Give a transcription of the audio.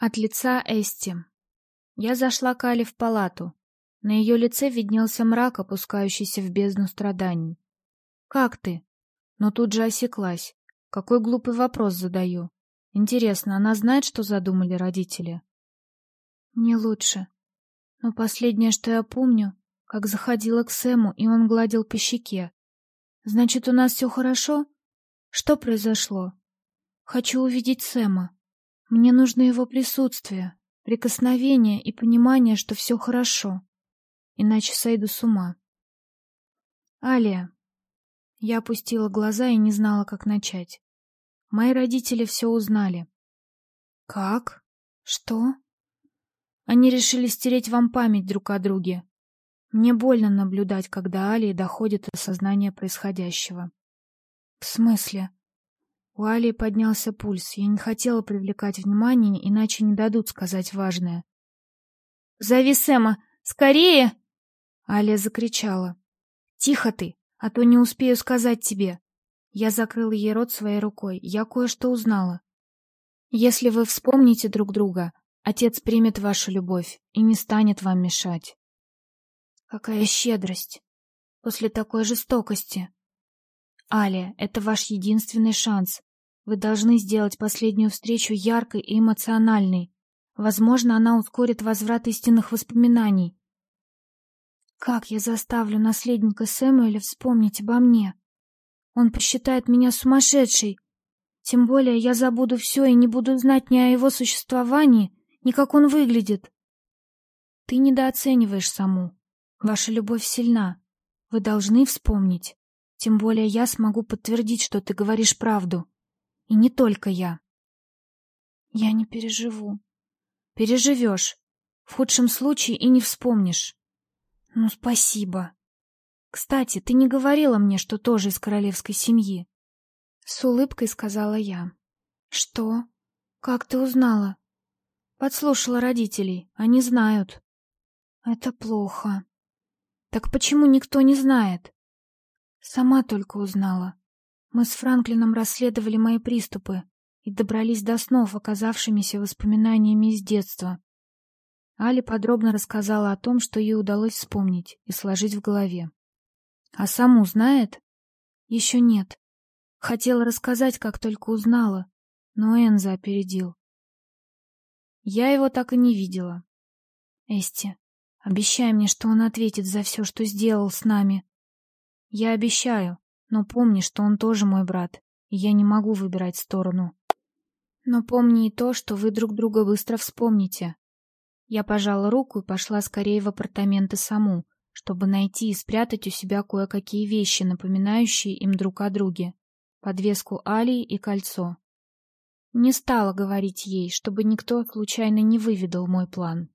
От лица Эсти. Я зашла к Али в палату. На ее лице виднелся мрак, опускающийся в бездну страданий. «Как ты?» Но тут же осеклась. Какой глупый вопрос задаю. Интересно, она знает, что задумали родители? «Не лучше. Но последнее, что я помню, как заходила к Сэму, и он гладил по щеке. Значит, у нас все хорошо? Что произошло? Хочу увидеть Сэма. Мне нужно его присутствие, прикосновение и понимание, что все хорошо. Иначе сойду с ума. Алия. Я опустила глаза и не знала, как начать. Мои родители все узнали. Как? Что? Они решили стереть вам память друг о друге. Мне больно наблюдать, когда Алии доходит до сознания происходящего. В смысле? У Али поднялся пульс. Я не хотела привлекать внимание, иначе не дадут сказать важное. «Зови Сэма! Скорее!» Алия закричала. «Тихо ты, а то не успею сказать тебе!» Я закрыла ей рот своей рукой. Я кое-что узнала. «Если вы вспомните друг друга, отец примет вашу любовь и не станет вам мешать». «Какая щедрость! После такой жестокости!» «Алия, это ваш единственный шанс. Вы должны сделать последнюю встречу яркой и эмоциональной. Возможно, она ускорит возврат истинных воспоминаний. Как я заставлю наследника Сэмуэля вспомнить обо мне? Он посчитает меня сумасшедшей. Тем более я забуду все и не буду знать ни о его существовании, ни как он выглядит. Ты недооцениваешь саму. Ваша любовь сильна. Вы должны вспомнить. Тем более я смогу подтвердить, что ты говоришь правду. И не только я. Я не переживу. Переживешь. В худшем случае и не вспомнишь. Ну, спасибо. Кстати, ты не говорила мне, что тоже из королевской семьи. С улыбкой сказала я. Что? Как ты узнала? Подслушала родителей. Они знают. Это плохо. Так почему никто не знает? Сама только узнала. Мы с Франклином расследовали мои приступы и добрались до снов, оказавшимися воспоминаниями из детства. Али подробно рассказала о том, что ей удалось вспомнить и сложить в голове. А саму знает? Еще нет. Хотела рассказать, как только узнала, но Энза опередил. Я его так и не видела. Эсти, обещай мне, что он ответит за все, что сделал с нами. Я обещаю, но помни, что он тоже мой брат, и я не могу выбирать сторону. Но помни и то, что вы друг друга быстро вспомните. Я пожала руку и пошла скорее в апартаменты саму, чтобы найти и спрятать у себя кое-какие вещи, напоминающие им друг о друге. Подвеску Алии и кольцо. Не стала говорить ей, чтобы никто случайно не выведал мой план.